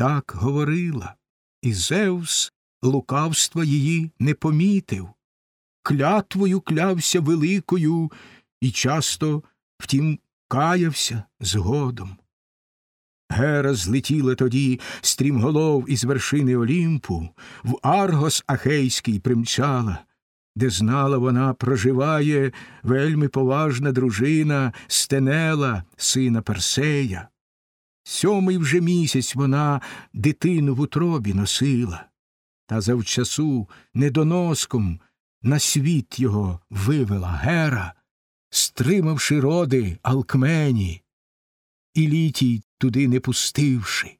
так говорила, і Зевс лукавства її не помітив. Клятвою клявся великою і часто, втім, каявся згодом. Гера злетіла тоді стрімголов із вершини Олімпу, в Аргос Ахейський примчала, де знала вона проживає вельми поважна дружина Стенела, сина Персея. Сьомий вже місяць вона дитину в утробі носила, та завчасу недоноском на світ його вивела Гера, стримавши роди Алкмені, і літій туди не пустивши.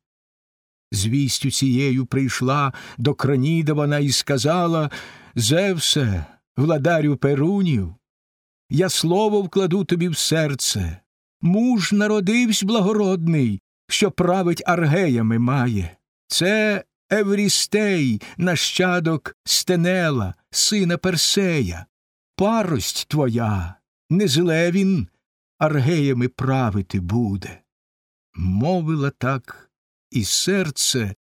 Звістю цією прийшла до краніда вона і сказала Зевсе, владарю Перунів, я слово вкладу тобі в серце. Муж народивсь благородний, що править аргеями має. Це Еврістей, нащадок Стенела, сина Персея. Парость твоя, не зле він аргеями правити буде. Мовила так, і серце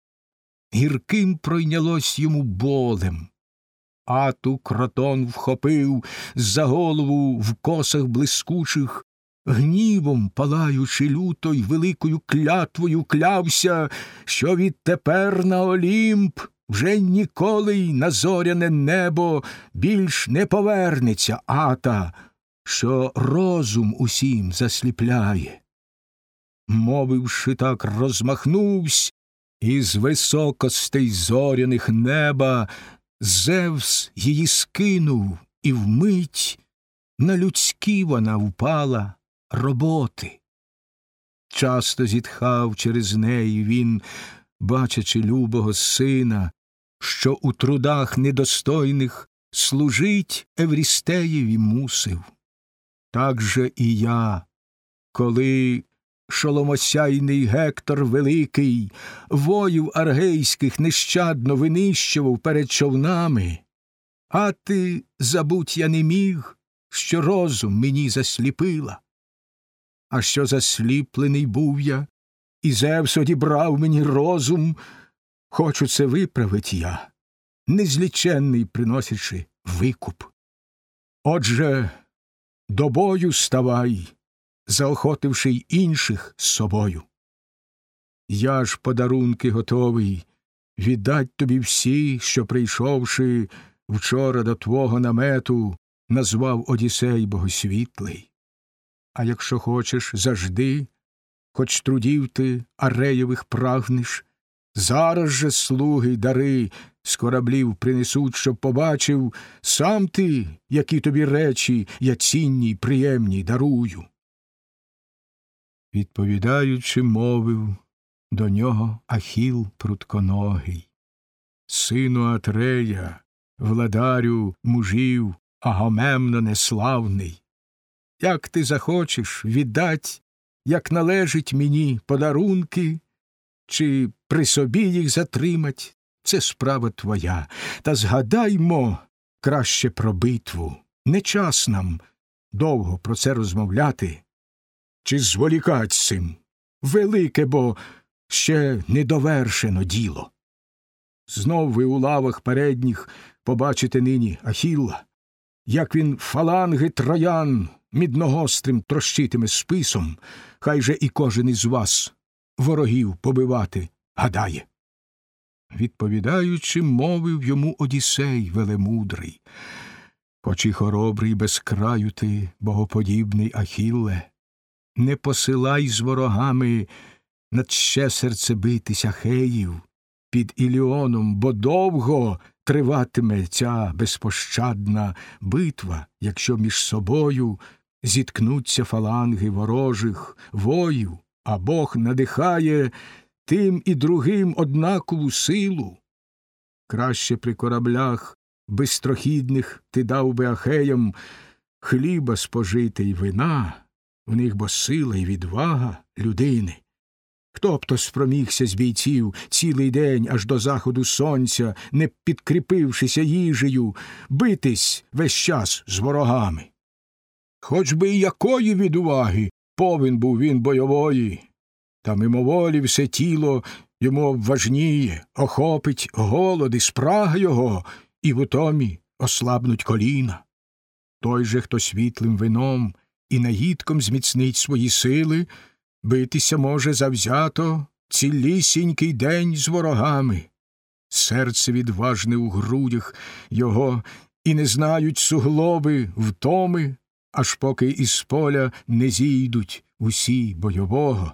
гірким пройнялось йому болем. Ату кротон вхопив за голову в косах блискучих, гнівом палаючи люто й великою клятвою клявся, що відтепер на Олімп вже ніколи й на зоряне небо більш не повернеться ата, що розум усім засліпляє. Мовивши так, розмахнувсь, і з високостей зоряних неба Зевс її скинув, і вмить на людські вона впала роботи. Часто зітхав через неї він, бачачи любого сина, що у трудах недостойних служить Еврістеєві мусив. Так же і я, коли шоломосяйний Гектор Великий воїв аргейських нещадно винищував перед човнами, а ти, забудь, я не міг, що розум мені засліпила. А що засліплений був я, і Зевс одібрав мені розум, хочу це виправить я, незліченний приносячи викуп. Отже, до бою ставай, заохотивши й інших з собою. Я ж подарунки готовий віддать тобі всі, що, прийшовши вчора до твого намету, назвав Одісей Богосвітлий. А якщо хочеш завжди, хоч трудів ти ареєвих прагнеш, зараз же слуги дари з кораблів принесуть, щоб побачив сам ти, які тобі речі я цінні й приємні дарую. Відповідаючи, мовив до нього Ахіл прутконогий. Сину Атрея, владарю мужів, Агамемно неславний. Як ти захочеш віддать, як належить мені подарунки, чи при собі їх затримать, це справа твоя. Та згадаймо краще про битву. Не час нам довго про це розмовляти. Чи зволікать цим? Велике, бо ще недовершено діло. Знов ви у лавах передніх побачите нині Ахілла, як він фаланги троян мідногострим трощитиме списом, хай же і кожен із вас ворогів побивати гадає. Відповідаючи, мовив йому Одісей велемудрий, хоч і хоробрий без краю ти, богоподібний Ахілле, не посилай з ворогами над ще серце битись Ахеїв під Іліоном, бо довго триватиме ця безпощадна битва, якщо між собою зіткнуться фаланги ворожих воїв, а Бог надихає тим і другим однакову силу. Краще при кораблях бистрохідних ти дав би ахеям хліба спожити й вина, в них бо сила й відвага людини. Хто б то спромігся з бійців цілий день аж до заходу сонця, не підкріпившися їжею, битись весь час з ворогами? Хоч би і якої відуваги повин був він бойової, та мимоволі все тіло йому обважніє, охопить голод і спрага його, і в утомі ослабнуть коліна. Той же, хто світлим вином і наїдком зміцнить свої сили, битися може завзято цілісінький день з ворогами. Серце відважне у грудях його, і не знають суглоби втоми, аж поки із поля не зійдуть усі бойового,